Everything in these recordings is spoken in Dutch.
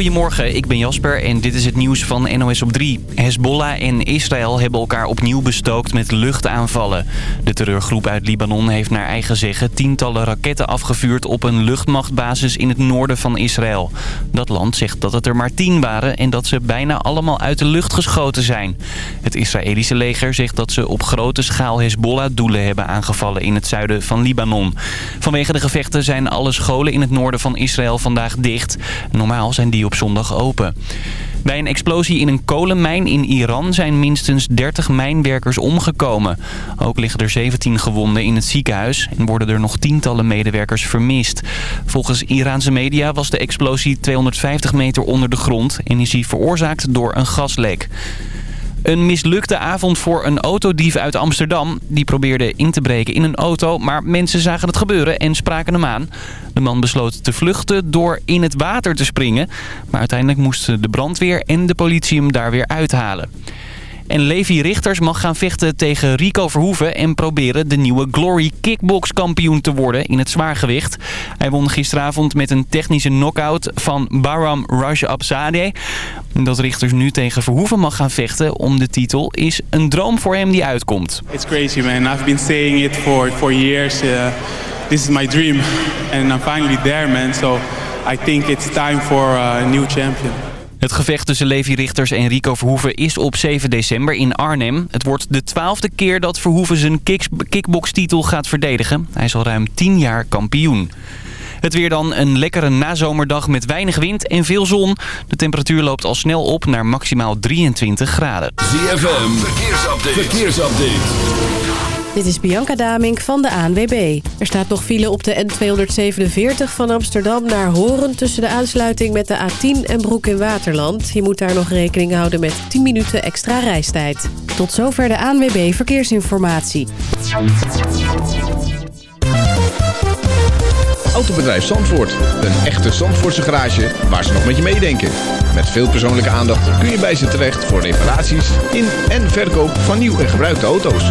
Goedemorgen, ik ben Jasper en dit is het nieuws van NOS op 3. Hezbollah en Israël hebben elkaar opnieuw bestookt met luchtaanvallen. De terreurgroep uit Libanon heeft naar eigen zeggen tientallen raketten afgevuurd op een luchtmachtbasis in het noorden van Israël. Dat land zegt dat het er maar tien waren en dat ze bijna allemaal uit de lucht geschoten zijn. Het Israëlische leger zegt dat ze op grote schaal Hezbollah-doelen hebben aangevallen in het zuiden van Libanon. Vanwege de gevechten zijn alle scholen in het noorden van Israël vandaag dicht. Normaal zijn die op zondag open. Bij een explosie in een kolenmijn in Iran zijn minstens 30 mijnwerkers omgekomen. Ook liggen er 17 gewonden in het ziekenhuis en worden er nog tientallen medewerkers vermist. Volgens Iraanse media was de explosie 250 meter onder de grond en is die veroorzaakt door een gaslek. Een mislukte avond voor een autodief uit Amsterdam. Die probeerde in te breken in een auto, maar mensen zagen het gebeuren en spraken hem aan. De man besloot te vluchten door in het water te springen. Maar uiteindelijk moesten de brandweer en de politie hem daar weer uithalen. En Levi Richters mag gaan vechten tegen Rico Verhoeven... en proberen de nieuwe Glory Kickbox kampioen te worden in het zwaargewicht. Hij won gisteravond met een technische knockout van Baram Rajabzadeh. Dat Richters nu tegen Verhoeven mag gaan vechten om de titel... is een droom voor hem die uitkomt. It's crazy man, I've been saying it for, for years. Uh, this is my dream and I'm finally there man. So I think it's time for a new champion. Het gevecht tussen Levi Richters en Rico Verhoeven is op 7 december in Arnhem. Het wordt de twaalfde keer dat Verhoeven zijn kickbokstitel gaat verdedigen. Hij is al ruim 10 jaar kampioen. Het weer dan een lekkere nazomerdag met weinig wind en veel zon. De temperatuur loopt al snel op naar maximaal 23 graden. ZFM, verkeersupdate. verkeersupdate. Dit is Bianca Damink van de ANWB. Er staat nog file op de N247 van Amsterdam naar Horen... tussen de aansluiting met de A10 en Broek in Waterland. Je moet daar nog rekening houden met 10 minuten extra reistijd. Tot zover de ANWB Verkeersinformatie. Autobedrijf Zandvoort. Een echte Zandvoortse garage waar ze nog met je meedenken. Met veel persoonlijke aandacht kun je bij ze terecht... voor reparaties in en verkoop van nieuw en gebruikte auto's.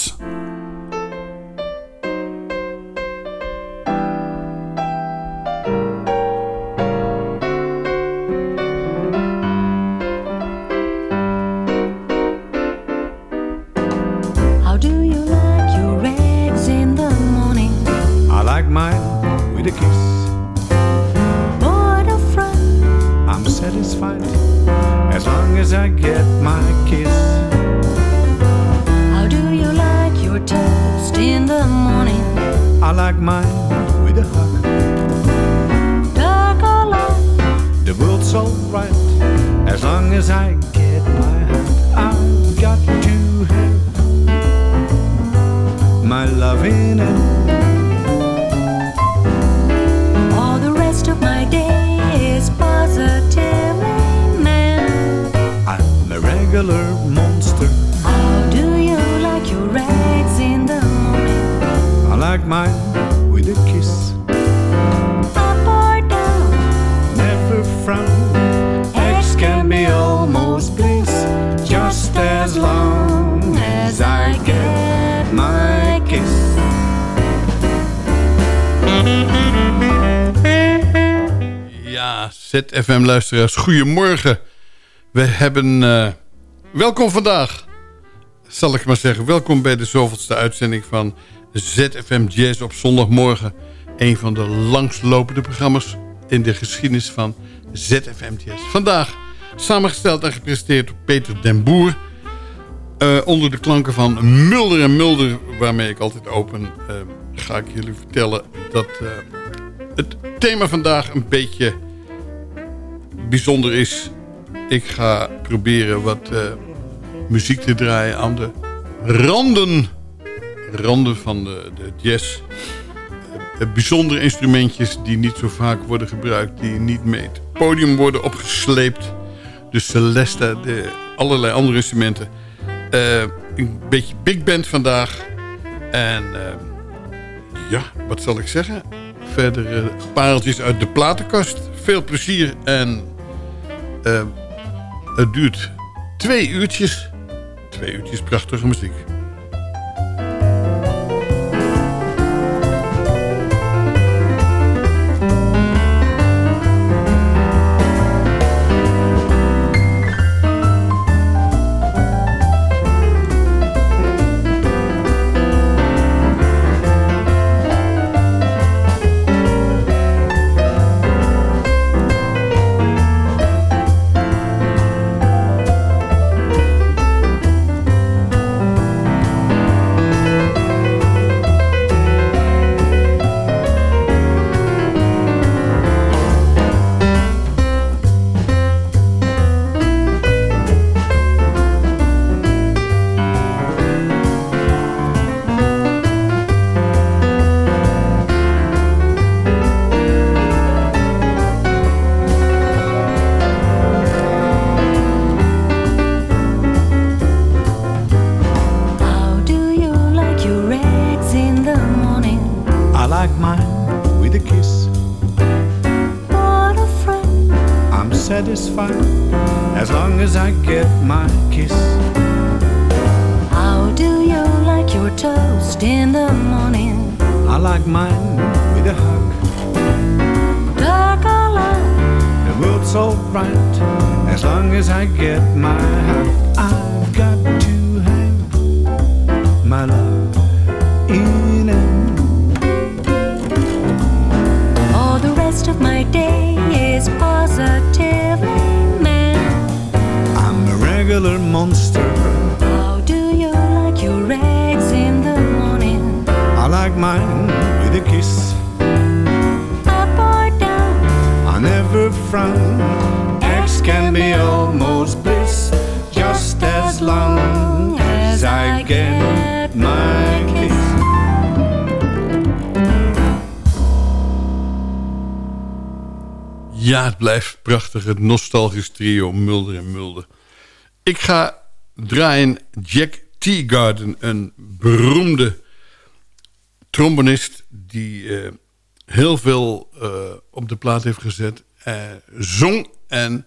Regular monster. How do you like your eggs in the morning? I like mine with a kiss. Up or down? Never frown. Eggs can be almost bliss just as long as I get my kiss. Ja, ZFM-luisteraars, goedemorgen. We hebben... eh, welkom vandaag, zal ik maar zeggen. Welkom bij de zoveelste uitzending van ZFM Jazz op zondagmorgen. Een van de langslopende programma's in de geschiedenis van ZFM Jazz. Vandaag samengesteld en gepresenteerd door Peter den Boer... Eh, onder de klanken van Mulder en Mulder, waarmee ik altijd open, eh, ga ik jullie vertellen dat eh, het thema vandaag een beetje bijzonder is. Ik ga proberen wat muziek te draaien aan de randen, randen van de, de jazz. Eh, bijzondere instrumentjes die niet zo vaak worden gebruikt, die niet mee het podium worden opgesleept de Celesta, de allerlei andere instrumenten. Eh, een beetje big band vandaag. En eh, ja, wat zal ik zeggen? Verder pareltjes uit de platenkast. Veel plezier en het duurt twee uurtjes. Twee uurtjes prachtige muziek. Het nostalgisch trio Mulder en Mulder. Ik ga draaien Jack Teagarden, een beroemde trombonist... die eh, heel veel uh, op de plaat heeft gezet. Uh, zong en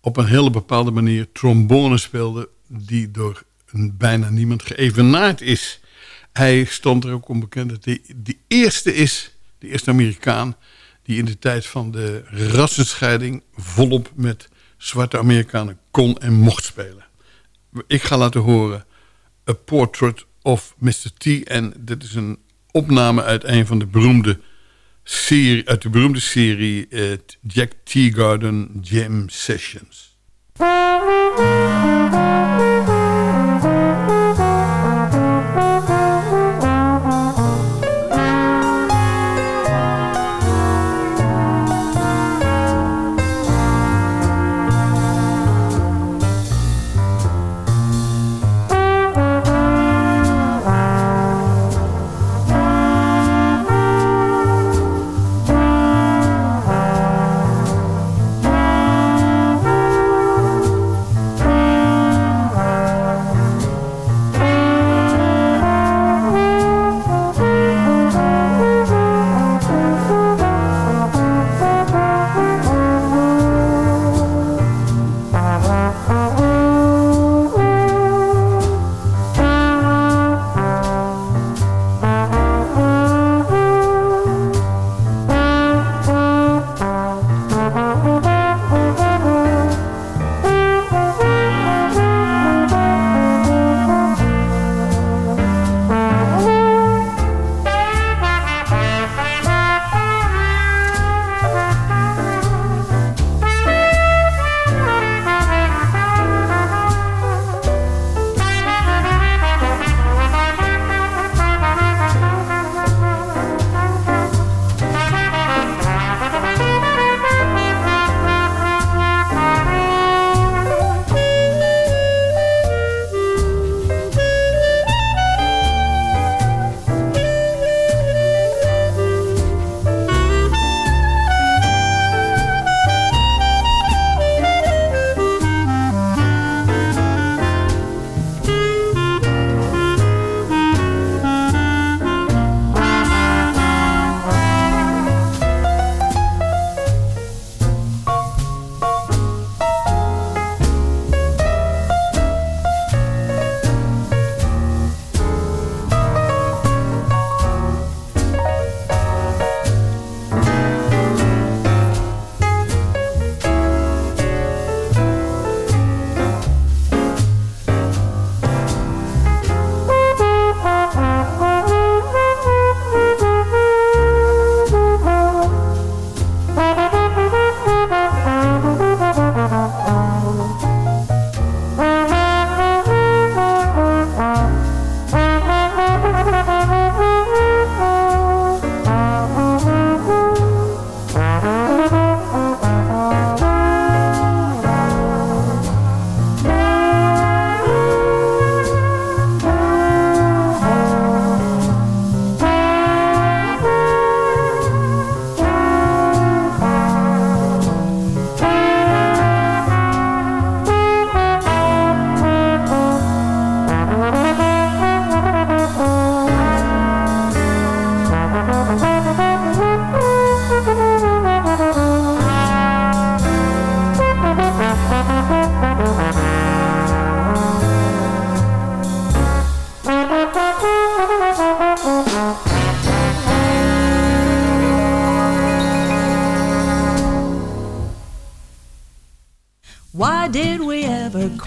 op een hele bepaalde manier trombone speelde... die door bijna niemand geëvenaard is. Hij stond er ook onbekend dat hij de eerste is, de eerste Amerikaan die in de tijd van de rassenscheiding volop met zwarte Amerikanen kon en mocht spelen. Ik ga laten horen A Portrait of Mr. T. En dit is een opname uit een van de beroemde serie, uit de beroemde serie uh, Jack Teagarden Jam Sessions.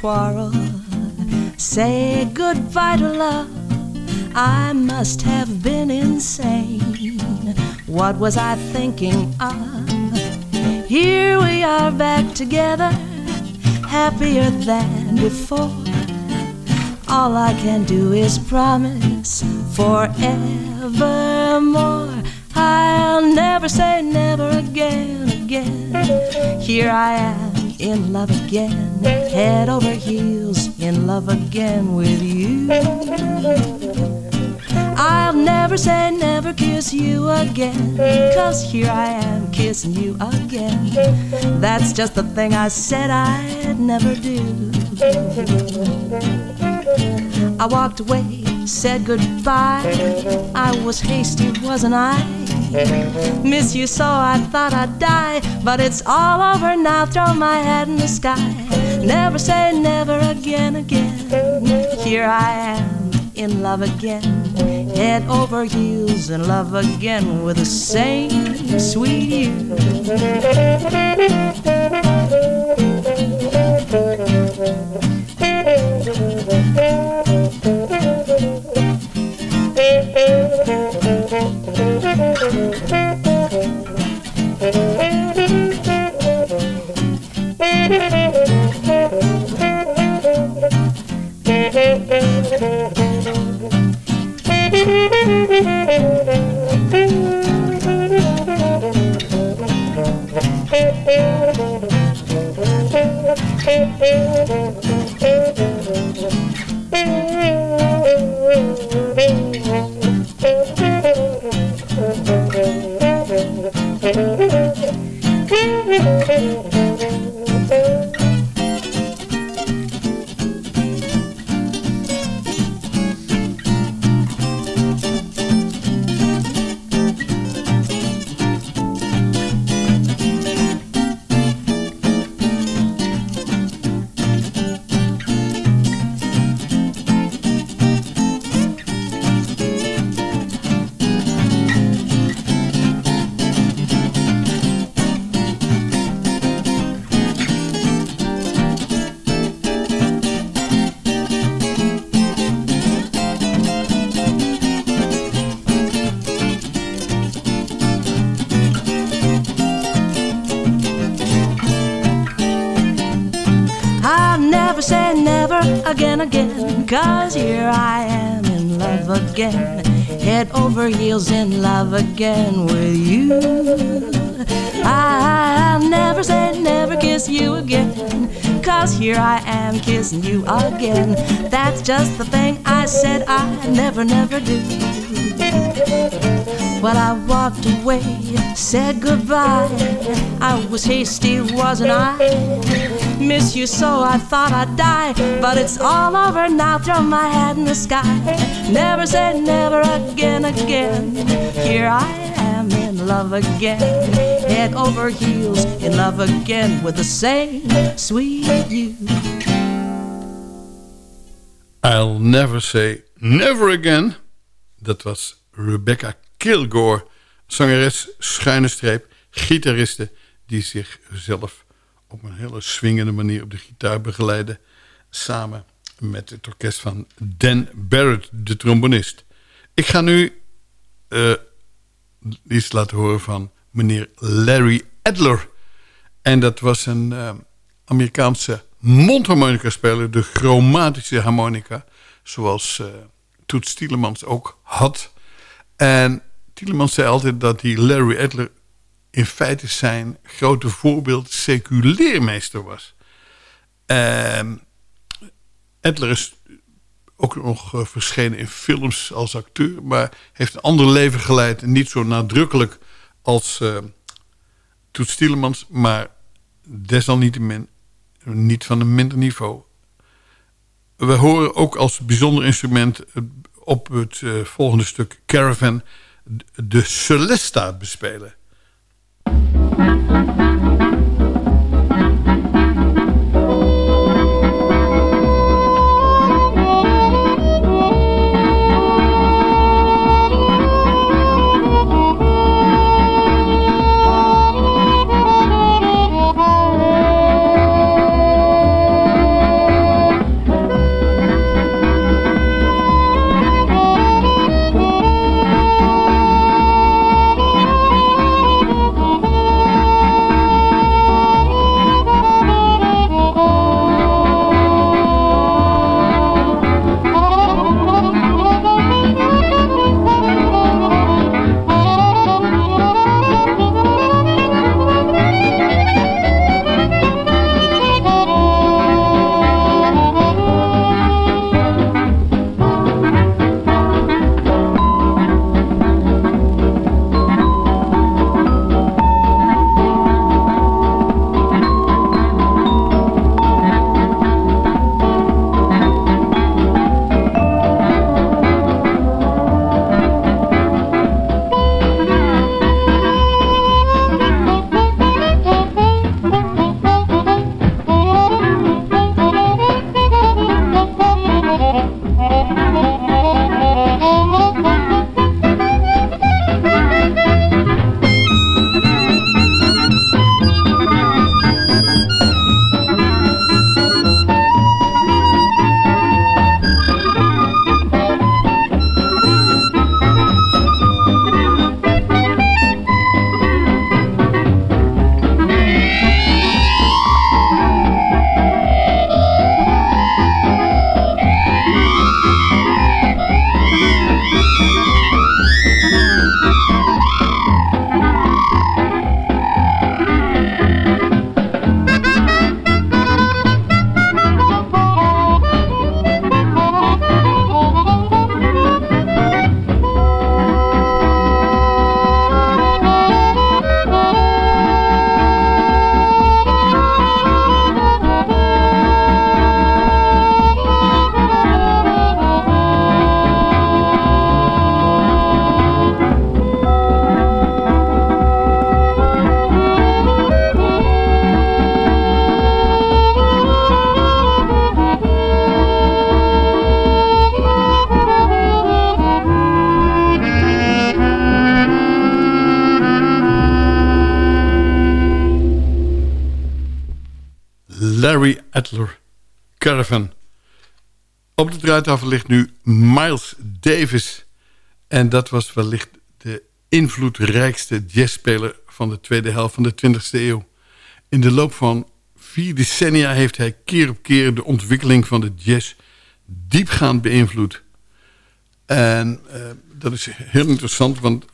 Quarrel. Say goodbye to love. I must have been insane. What was I thinking of? Here we are back together, happier than before. All I can do is promise forevermore. I'll never say never again, again. Here I am in love again, head over heels in love again with you. I'll never say never kiss you again, cause here I am kissing you again. That's just the thing I said I'd never do. I walked away, said goodbye. I was hasty, wasn't I? Miss you so I thought I'd die, but it's all over now. Throw my head in the sky. Never say never again, again. Here I am in love again, head over heels in love again with the same sweet you. again. Head over heels in love again with you. I'll never say never kiss you again. Cause here I am kissing you again. That's just the thing I said I never, never do. Well, I walked away, said goodbye. I was hasty, wasn't I? Miss you so I thought I'd die. But it's all over now, throw my hat in the sky. Never say never again, again. Here I am in love again. Head over heels in love again with the same sweet you. I'll never say never again. Dat was Rebecca Kilgore, zangeres, schuine streep, gitariste... die zichzelf op een hele swingende manier op de gitaar begeleidde... samen met het orkest van Dan Barrett, de trombonist. Ik ga nu eh, iets laten horen van meneer Larry Adler. En dat was een eh, Amerikaanse mondharmonica-speler... de chromatische harmonica, zoals uh, Toets Tielemans ook had... En Tielemans zei altijd dat die Larry Adler in feite zijn grote voorbeeld seculeermeester was. Uh, Adler is ook nog uh, verschenen in films als acteur, maar heeft een ander leven geleid. Niet zo nadrukkelijk als uh, Toets Tielemans, maar desalniettemin niet van een minder niveau. We horen ook als bijzonder instrument op het uh, volgende stuk Caravan de Celesta bespelen. Thank you. Caravan. Op de draaitafel ligt nu Miles Davis. En dat was wellicht de invloedrijkste jazzspeler van de tweede helft van de 20e eeuw. In de loop van vier decennia heeft hij keer op keer de ontwikkeling van de jazz diepgaand beïnvloed. En uh, dat is heel interessant, want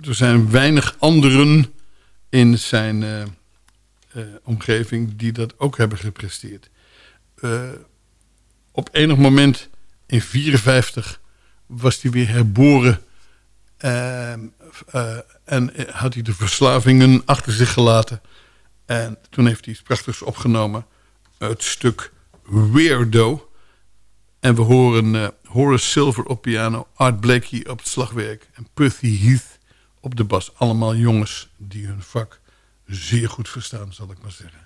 er zijn weinig anderen in zijn uh, uh, omgeving die dat ook hebben gepresteerd. Op enig moment in 54 was hij weer herboren en had hij de verslavingen achter zich gelaten. En toen heeft hij iets prachtigs opgenomen. Het stuk Weirdo. En we horen Horace Silver op piano, Art Blakey op het slagwerk... en Percy Heath op de bas. Allemaal jongens die hun vak zeer goed verstaan, zal ik maar zeggen.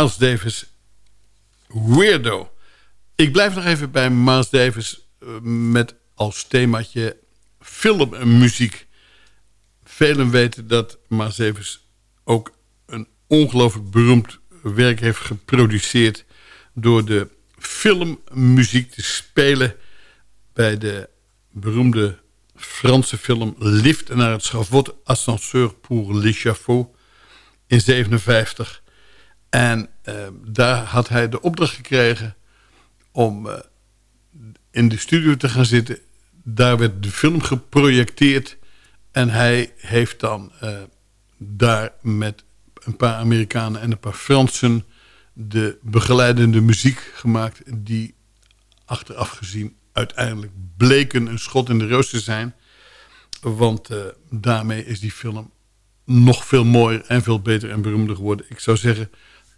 Miles Davis, Weirdo. Ik blijf nog even bij Miles Davis eh, met als themaatje filmmuziek. Velen weten dat Miles Davis ook een ongelooflijk beroemd werk heeft geproduceerd... door de filmmuziek te spelen bij de beroemde Franse film Lift naar het schavot Ascenseur pour l'échafaud in 57. En uh, daar had hij de opdracht gekregen om uh, in de studio te gaan zitten. Daar werd de film geprojecteerd en hij heeft dan uh, daar met een paar Amerikanen en een paar Fransen de begeleidende muziek gemaakt die achteraf gezien uiteindelijk bleken een schot in de roos te zijn. Want daarmee is die film nog veel mooier en veel beter en beroemder geworden. Ik zou zeggen,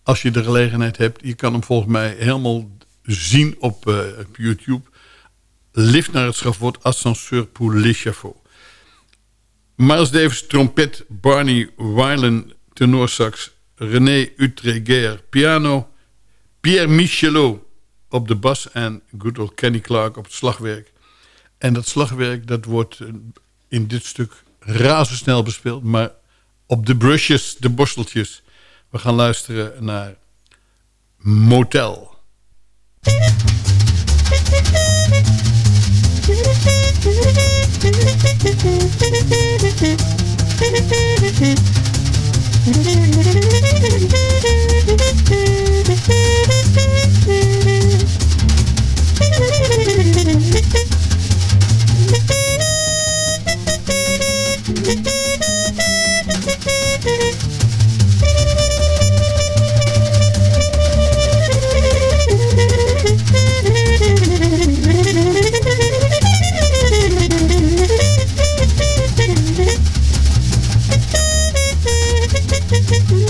als je de gelegenheid hebt... je kan hem volgens mij helemaal zien op, op YouTube. Lift naar het schafwoord Ascenseur pour l'échafaud. Miles Davis, trompet, Barney Weilen, tenorsax... René Utreguer, piano... Pierre Michelot op de bas en good old Kenny Clark op het slagwerk. En dat slagwerk dat wordt in dit stuk razendsnel bespeeld... maar op de brushes, de borsteltjes. We gaan luisteren naar Motel. Mm-hmm.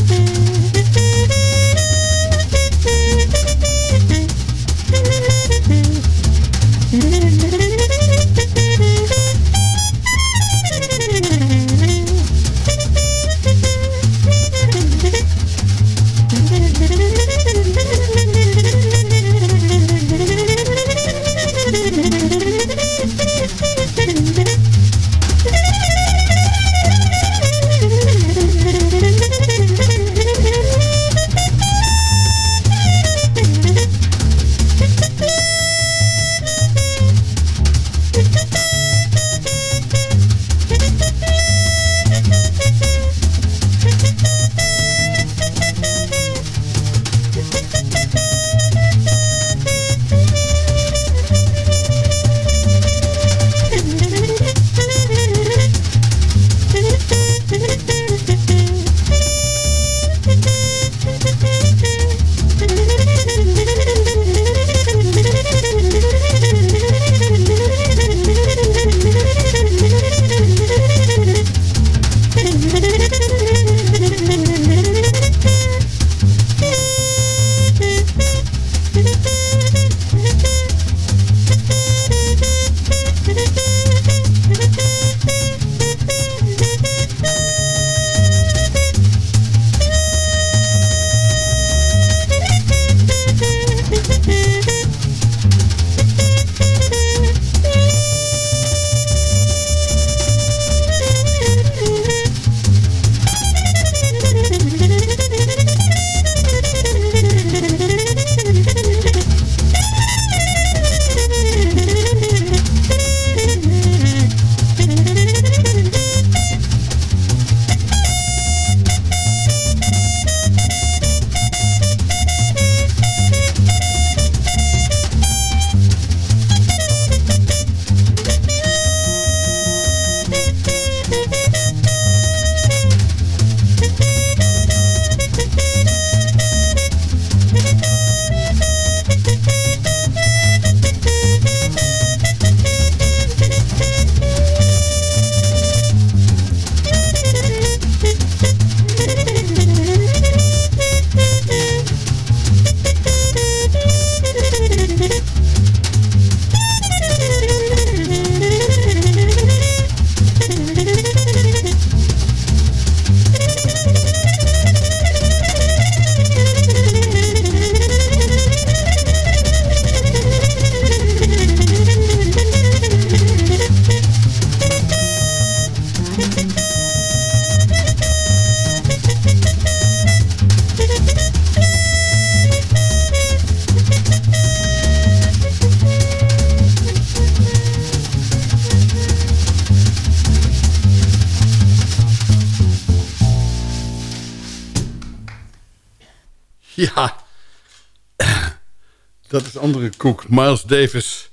dat is andere koek. Miles Davis,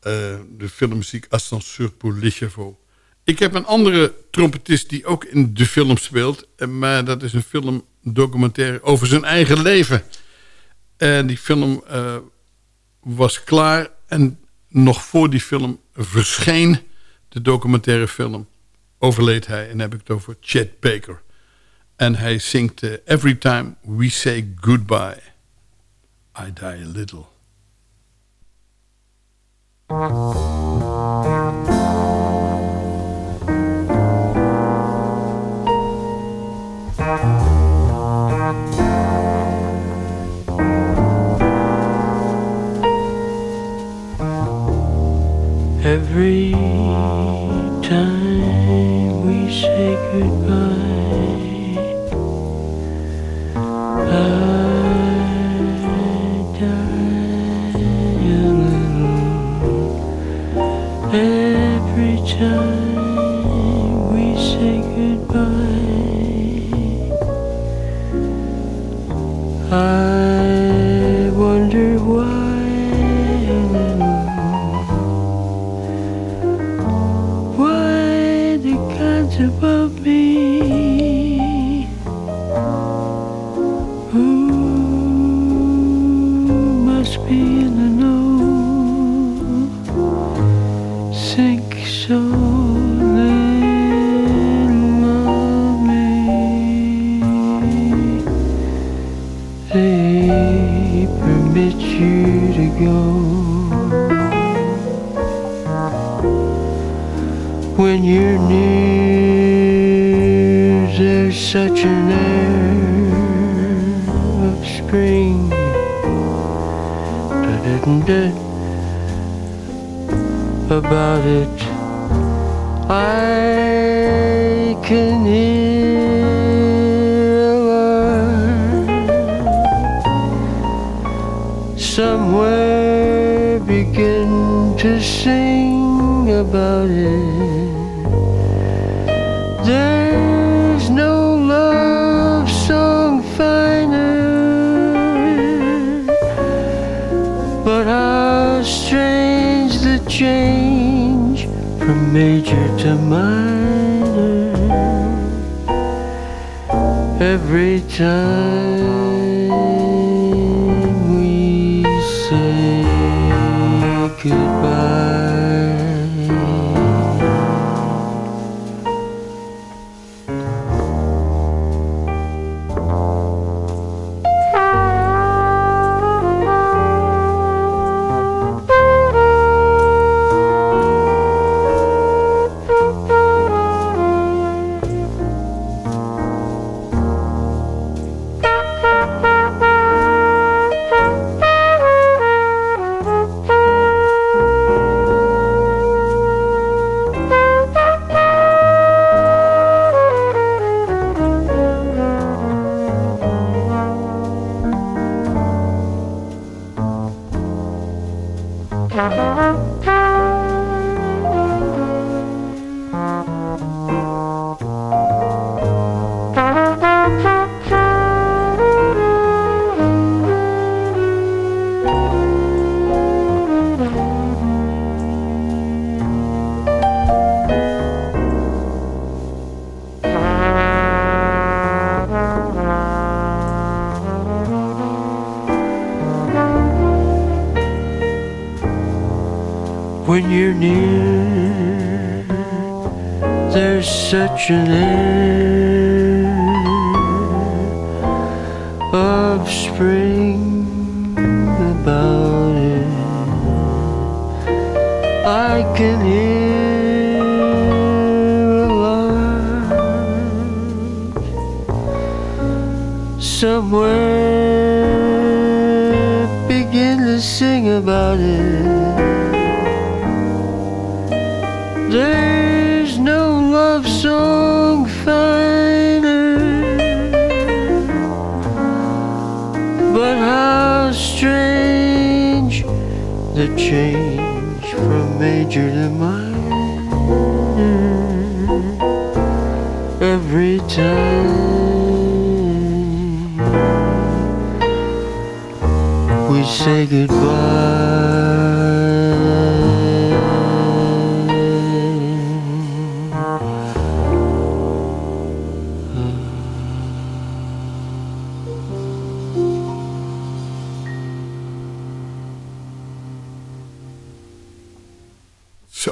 eh, de filmmuziek Ascenseur pour chevaux. Ik heb een andere trompetist die ook in de film speelt. eh, Maar dat is een filmdocumentaire over zijn eigen leven. En die film eh, was klaar. En nog voor die film verscheen de documentaire film. Overleed hij. En heb ik het over Chet Baker. En hij zingt Every Time We Say Goodbye. I Die A Little. Every time we say goodbye, I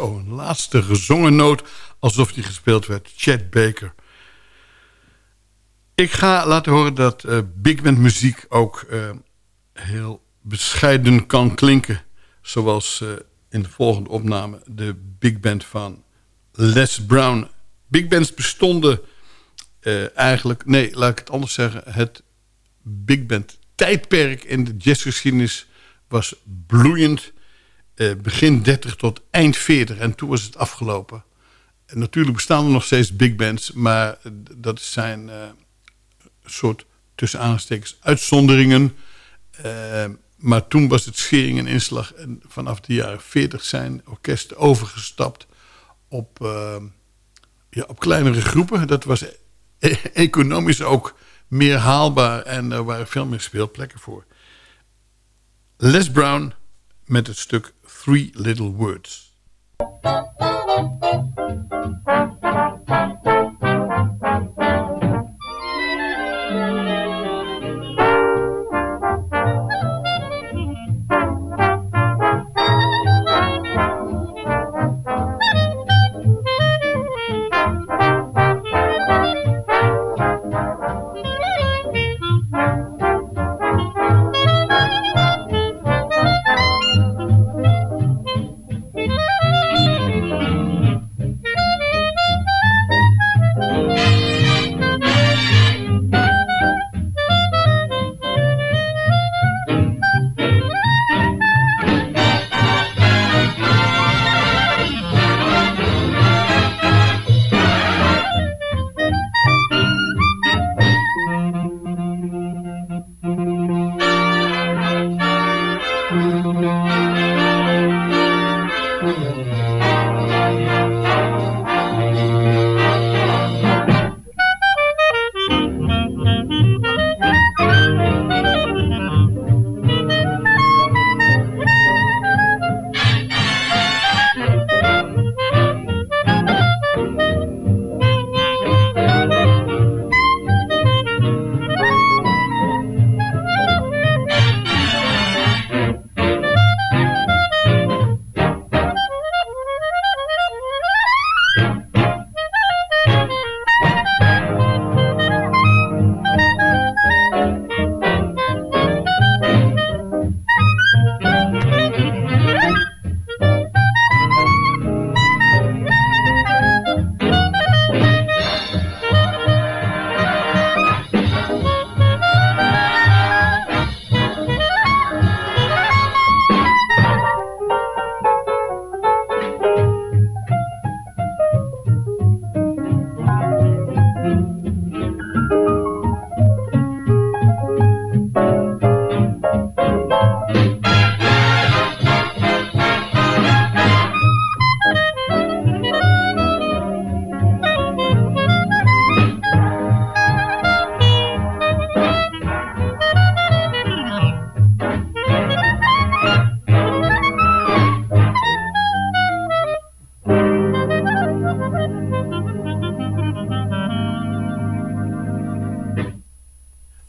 Een laatste gezongen noot alsof die gespeeld werd. Chet Baker. Ik ga laten horen dat eh, big band muziek ook eh, heel bescheiden kan klinken. Zoals eh, in de volgende opname de big band van Les Brown. Big bands bestonden eigenlijk... Nee, laat ik het anders zeggen. Het big band tijdperk in de jazzgeschiedenis was bloeiend eh, begin 30 tot eind 40. En toen was het afgelopen. En natuurlijk bestaan er nog steeds big bands. Maar dat zijn uh, soort tussen aanstekens uitzonderingen. Uh, maar toen was het schering en inslag. En vanaf de jaren 40 zijn orkesten overgestapt op, ja, op kleinere groepen. Dat was e economisch ook meer haalbaar. En er waren veel meer speelplekken voor. Les Brown met het stuk Three Little Words.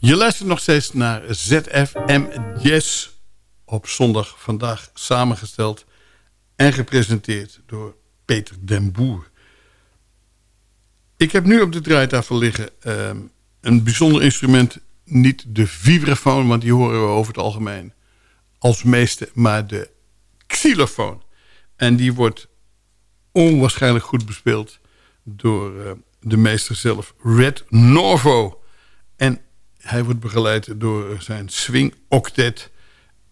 Je luistert nog steeds naar ZFM Jazz op zondag. Vandaag samengesteld en gepresenteerd door Peter den Boer. Ik heb nu op de draaitafel liggen um, een bijzonder instrument. Niet de vibrafoon, want die horen we over het algemeen als meeste. Maar de xylofoon. En die wordt onwaarschijnlijk goed bespeeld door uh, de meester zelf, Red Norvo. En hij wordt begeleid door zijn swing octet...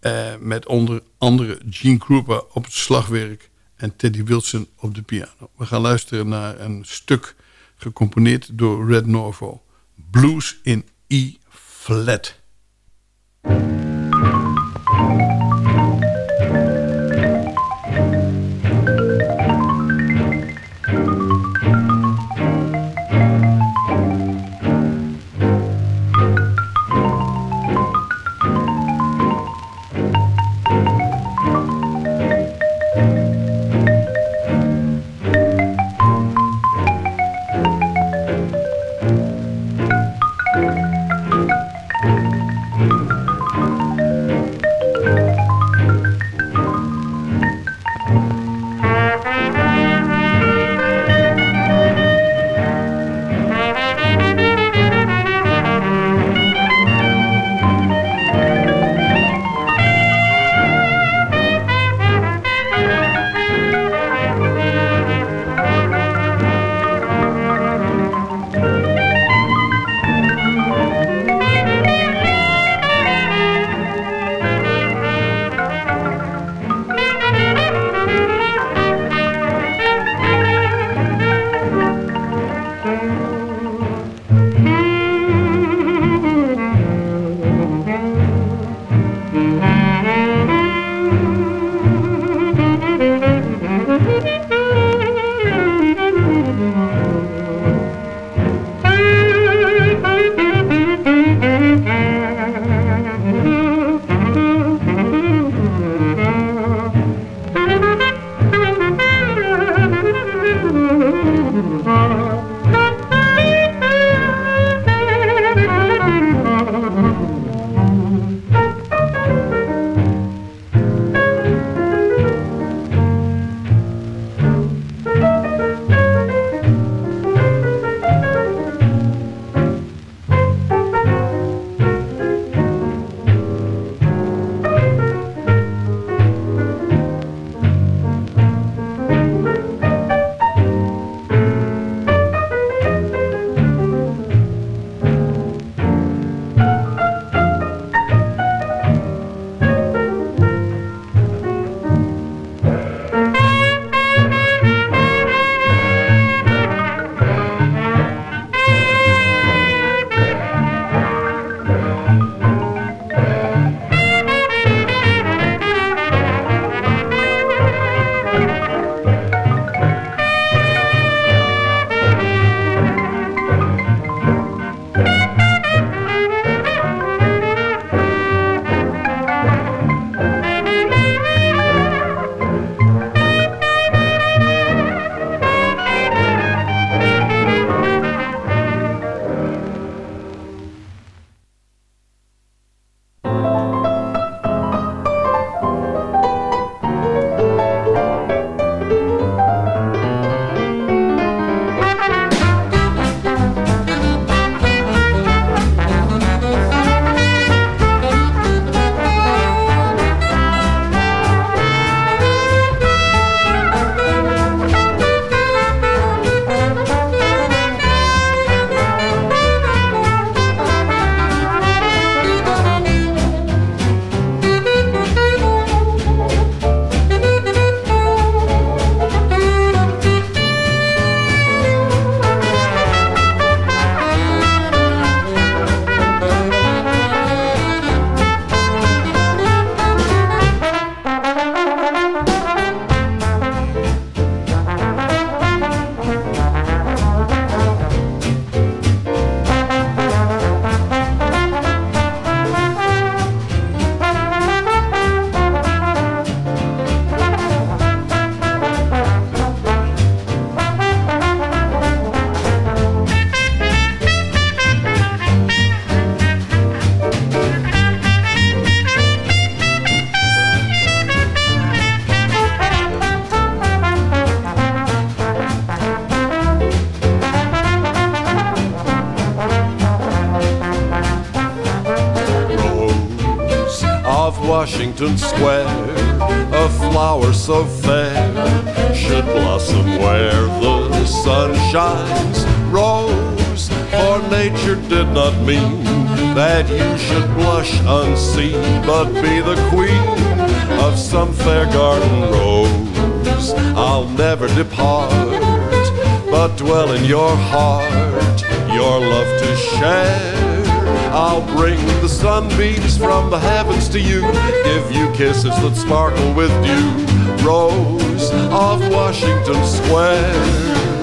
Uh, met onder andere Gene Krupa op het slagwerk... en Teddy Wilson op de piano. We gaan luisteren naar een stuk gecomponeerd door Red Norvo. Blues in E-flat. Depart, but dwell in your heart, your love to share. I'll bring the sunbeams from the heavens to you, give you kisses that sparkle with dew. Rose of Washington Square.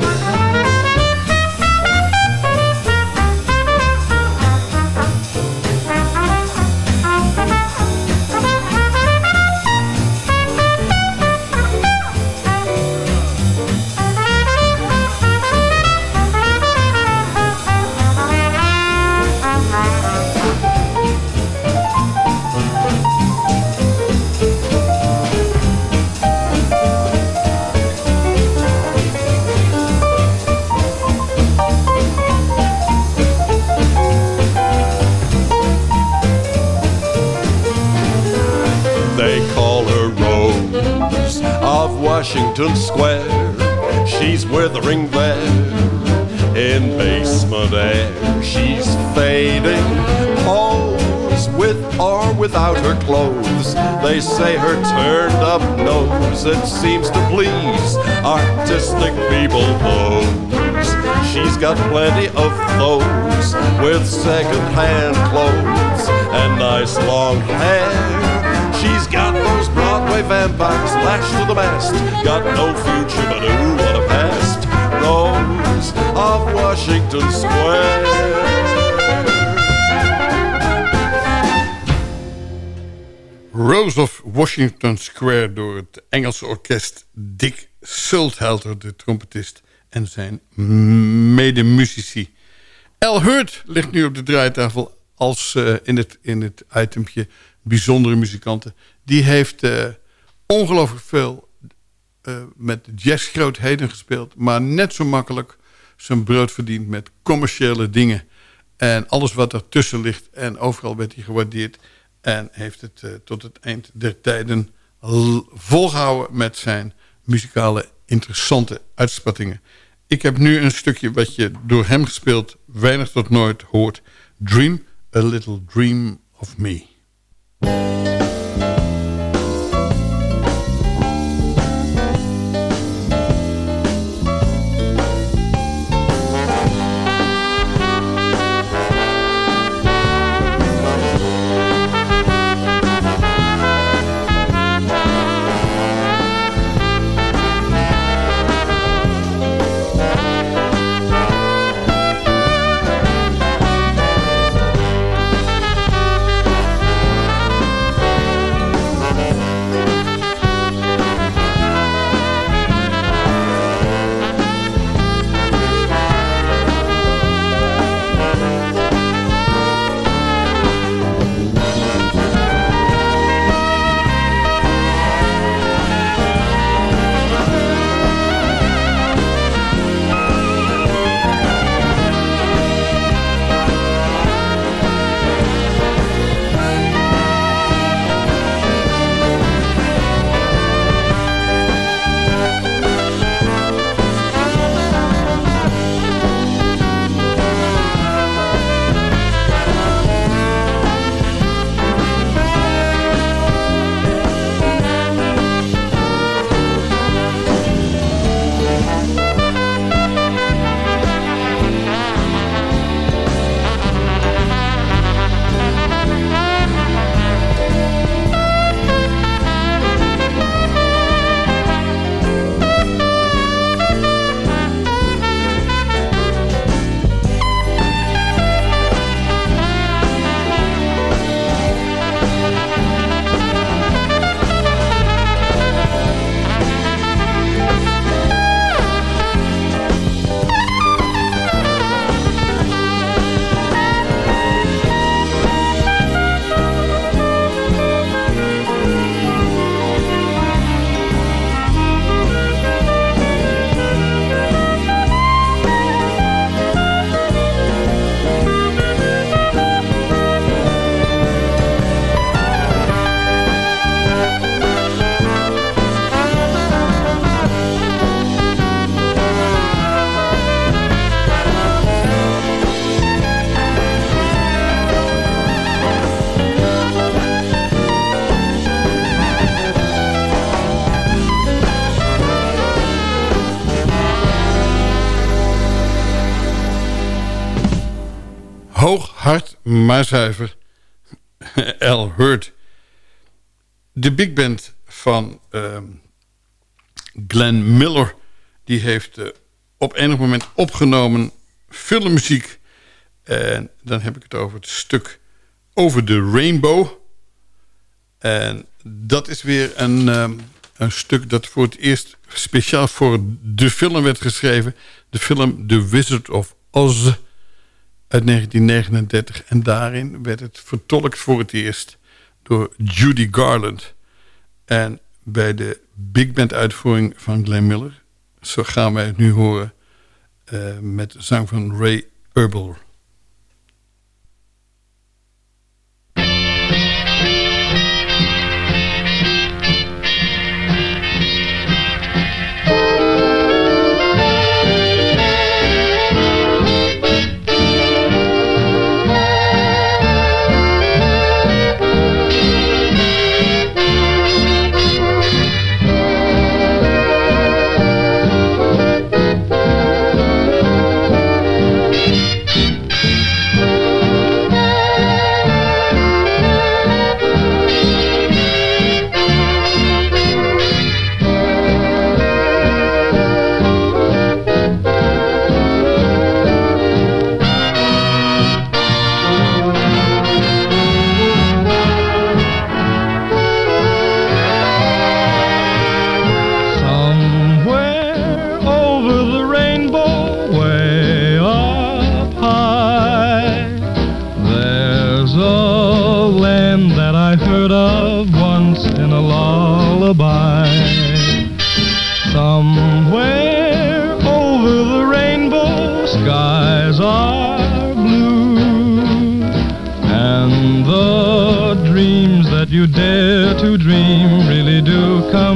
Washington Square. She's withering there in basement air. She's fading, pose with or without her clothes. They say her turned up nose, it seems to please artistic people those. She's got plenty of those with second-hand clothes and nice long hair. Vampires lashed to the mast. Got no future, but ooh, what a past. Rose of Washington Square. Rose of Washington Square door het Engelse orkest Dick Sulthelter, de trompetist, en zijn medemusici. El Hurt ligt nu op de draaitafel als uh, in, het, in het itempje bijzondere muzikanten. Die heeft uh, ongelooflijk veel uh, met jazzgrootheden gespeeld. Maar net zo makkelijk zijn brood verdiend met commerciële dingen. En alles wat ertussen ligt. En overal werd hij gewaardeerd. En heeft het uh, tot het eind der tijden volgehouden met zijn muzikale interessante uitspattingen. Ik heb nu een stukje wat je door hem gespeeld weinig tot nooit hoort. Dream, a little dream of me. Maar zuiver. L. Hurt. De big band van ehm, Glenn Miller... die heeft uh, op enig moment opgenomen filmmuziek. En dan heb ik het over het stuk Over the Rainbow. En dat is weer een, um, een stuk dat voor het eerst speciaal voor de film werd geschreven. De film The Wizard of Oz uit 1939. En daarin werd het vertolkt voor het eerst door Judy Garland. En bij de big band uitvoering van Glenn Miller... zo gaan wij het nu horen uh, met zang van Ray Erbel.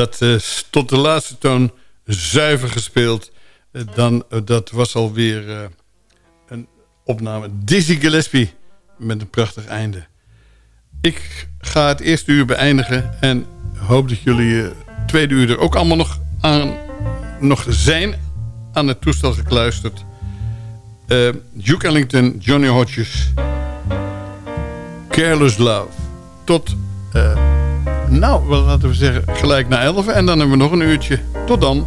Dat is tot de laatste toon zuiver gespeeld. Eh, dan, eh, dat was alweer uh, een opname. Dizzy Gillespie met een prachtig einde. Ik ga het eerste uur beëindigen. En hoop dat jullie het tweede uur er ook allemaal nog, aan, nog zijn aan het toestel gekluisterd. Duke Ellington, Johnny Hodges... Careless Love. Tot, uh, nou, laten we zeggen, gelijk na 11. En dan hebben we nog een uurtje. Tot dan.